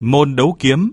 Môn đấu kiếm.